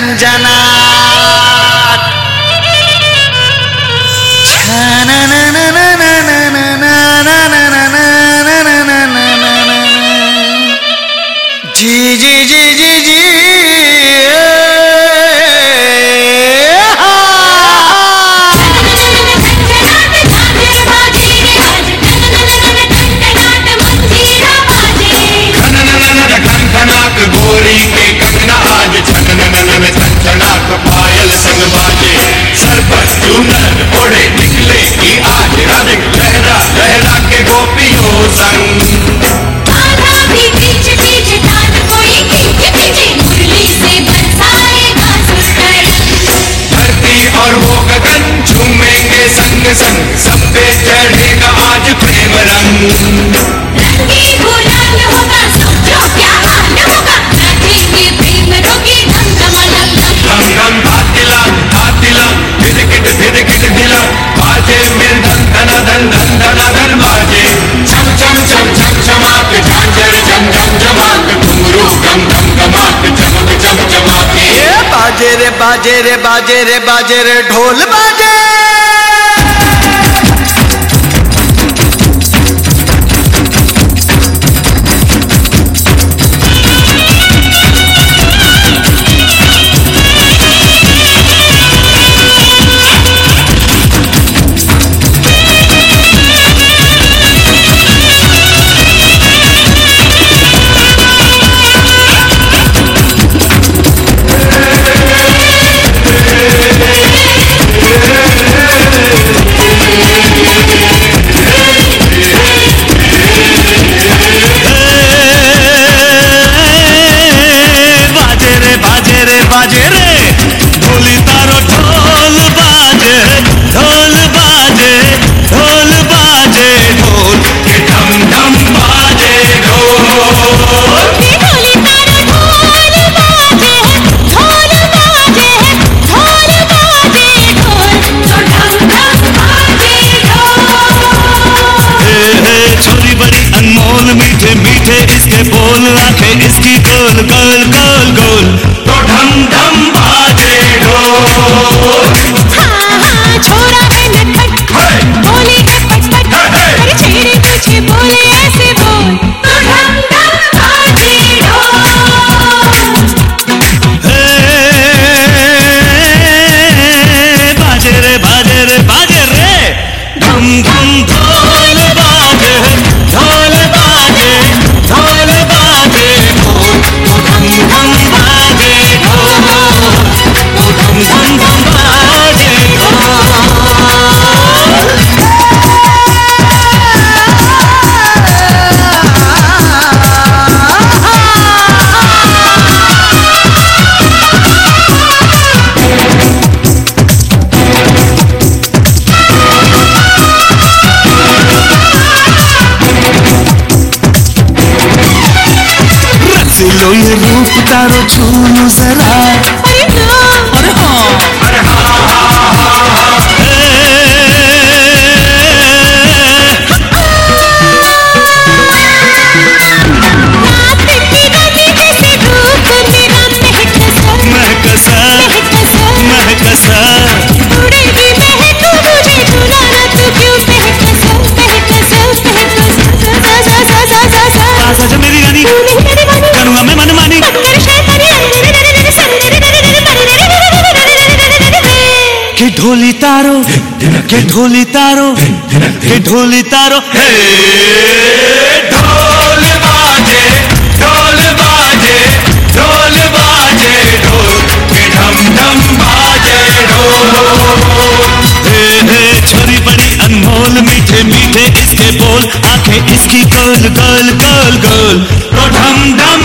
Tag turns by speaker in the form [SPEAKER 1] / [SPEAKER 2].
[SPEAKER 1] झंझनाट जी जी जी जी जी
[SPEAKER 2] पे चढ़ेगा आज प्रेम रंग बाजे मृदंग धन धन धन धन धन बाजे चम
[SPEAKER 1] बाजे रे बाजे रे बाजे रे बाजे रे ढोल बाजे।
[SPEAKER 3] बोल आँखें इसकी गोल गोल गोल गोल।
[SPEAKER 4] Se lo irrupitaro chulo sarà ढोली
[SPEAKER 3] तारो के ढोली तारो के ढोली तारो। हे ढोल बाजे ढोल बाजे ढोल बाजे ढोल के ढम ढम बाजे ढोल।
[SPEAKER 4] हे
[SPEAKER 3] हे छोरी बड़ी अनमोल मीठे मीठे इसके बोल आँखें इसकी गोल गोल गोल गोल। तो ढम ढम